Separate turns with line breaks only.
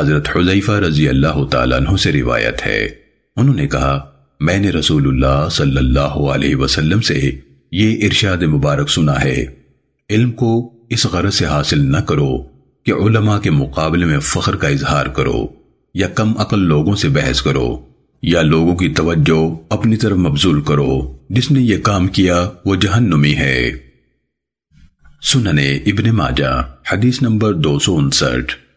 حضرت حضیفہ رضی اللہ تعالیٰ عنہ سے روایت ہے۔ انہوں نے کہا، میں نے رسول اللہ صلی اللہ علیہ وسلم سے یہ ارشاد مبارک سنا ہے۔ علم کو اس غرض سے حاصل نہ کرو کہ علماء کے مقابلے میں فخر کا اظہار کرو یا کم عقل لوگوں سے بحث کرو یا لوگوں کی توجہ اپنی طرف مبزول کرو۔ جس نے یہ کام کیا وہ جہنمی ہے۔ سننے ابن ماجہ، حدیث نمبر دو سو انسٹھ۔